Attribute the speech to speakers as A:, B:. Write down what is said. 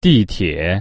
A: 地铁。